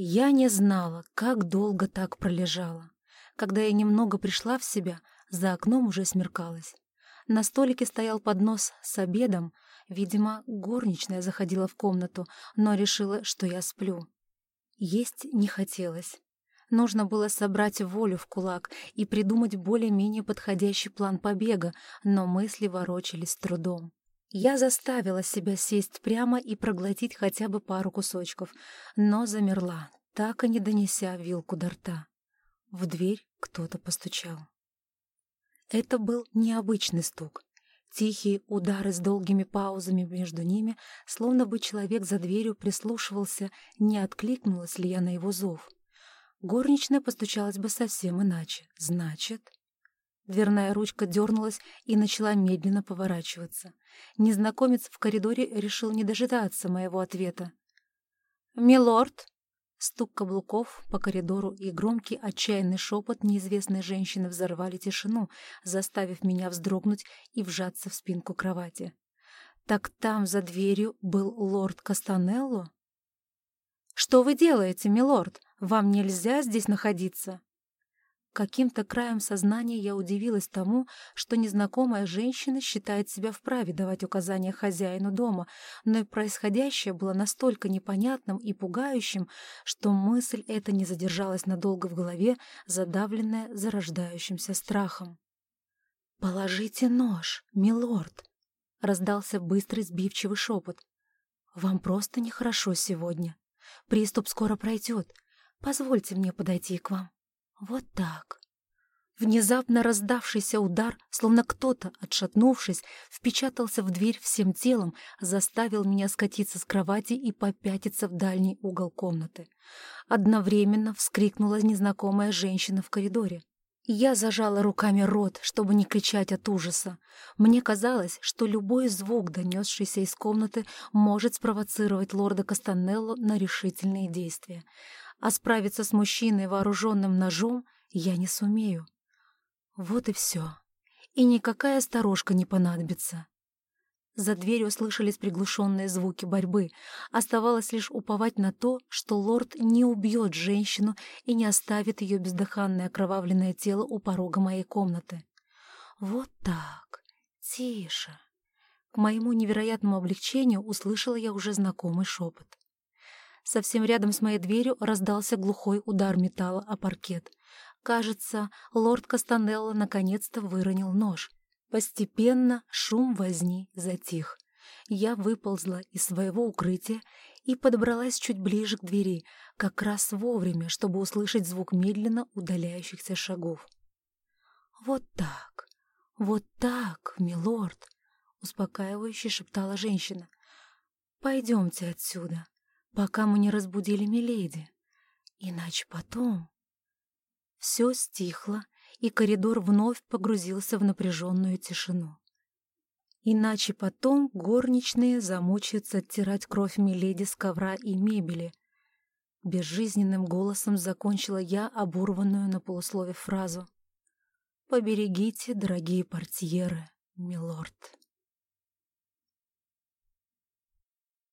Я не знала, как долго так пролежала. Когда я немного пришла в себя, за окном уже смеркалось. На столике стоял поднос с обедом. Видимо, горничная заходила в комнату, но решила, что я сплю. Есть не хотелось. Нужно было собрать волю в кулак и придумать более-менее подходящий план побега, но мысли ворочались с трудом. Я заставила себя сесть прямо и проглотить хотя бы пару кусочков, но замерла, так и не донеся вилку до рта. В дверь кто-то постучал. Это был необычный стук. Тихие удары с долгими паузами между ними, словно бы человек за дверью прислушивался, не откликнулась ли я на его зов. Горничная постучалась бы совсем иначе. Значит... Дверная ручка дернулась и начала медленно поворачиваться. Незнакомец в коридоре решил не дожидаться моего ответа. «Милорд!» Стук каблуков по коридору и громкий отчаянный шепот неизвестной женщины взорвали тишину, заставив меня вздрогнуть и вжаться в спинку кровати. «Так там, за дверью, был лорд Кастанелло?» «Что вы делаете, милорд? Вам нельзя здесь находиться!» Каким-то краем сознания я удивилась тому, что незнакомая женщина считает себя вправе давать указания хозяину дома, но и происходящее было настолько непонятным и пугающим, что мысль эта не задержалась надолго в голове, задавленная зарождающимся страхом. «Положите нож, милорд!» — раздался быстрый сбивчивый шепот. «Вам просто нехорошо сегодня. Приступ скоро пройдет. Позвольте мне подойти к вам». Вот так. Внезапно раздавшийся удар, словно кто-то, отшатнувшись, впечатался в дверь всем телом, заставил меня скатиться с кровати и попятиться в дальний угол комнаты. Одновременно вскрикнула незнакомая женщина в коридоре. Я зажала руками рот, чтобы не кричать от ужаса. Мне казалось, что любой звук, донесшийся из комнаты, может спровоцировать лорда Кастанелло на решительные действия а справиться с мужчиной, вооруженным ножом, я не сумею. Вот и все. И никакая сторожка не понадобится. За дверью слышались приглушенные звуки борьбы. Оставалось лишь уповать на то, что лорд не убьет женщину и не оставит ее бездыханное окровавленное тело у порога моей комнаты. Вот так. Тише. К моему невероятному облегчению услышала я уже знакомый шепот. Совсем рядом с моей дверью раздался глухой удар металла о паркет. Кажется, лорд Кастанелло наконец-то выронил нож. Постепенно шум возни затих. Я выползла из своего укрытия и подобралась чуть ближе к двери, как раз вовремя, чтобы услышать звук медленно удаляющихся шагов. «Вот так, вот так, милорд!» — успокаивающе шептала женщина. «Пойдемте отсюда пока мы не разбудили Миледи. Иначе потом... Все стихло, и коридор вновь погрузился в напряженную тишину. Иначе потом горничные замучаются оттирать кровь Миледи с ковра и мебели. Безжизненным голосом закончила я оборванную на полуслове фразу. «Поберегите, дорогие портьеры, милорд».